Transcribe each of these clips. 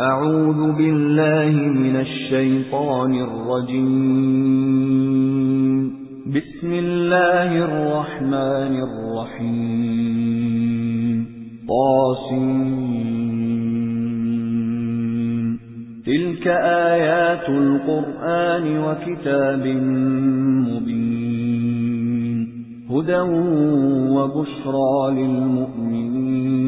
أعوذ بالله من الشيطان الرجيم. بسم الله الرحمن الرحيم. طاسين. تلك آيات القرآن وكتاب مبين. هدى وبشرى للمؤمنين.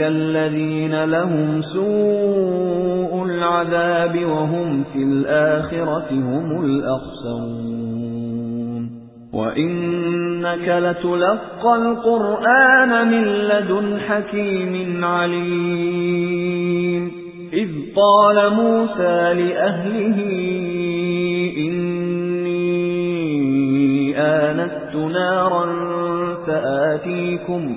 الذين لهم سوء العذاب وهم في الآخرة هم الأخسرون. وإنك لتلقى القرآن من لدن حكيم عليم. إذ قال موسى لأهله إني آنست نارا فآتيكم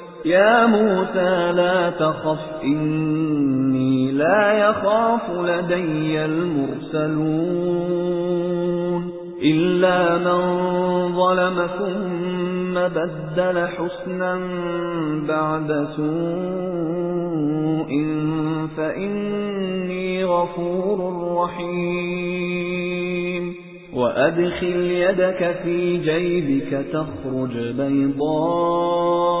يا موسى لا تخف إني لا يخاف لدي المرسلون. إلا من ظلم ثم بدل حسنا بعد سوء فإني غفور رحيم. وأدخل يدك في جيبك تخرج بيضاء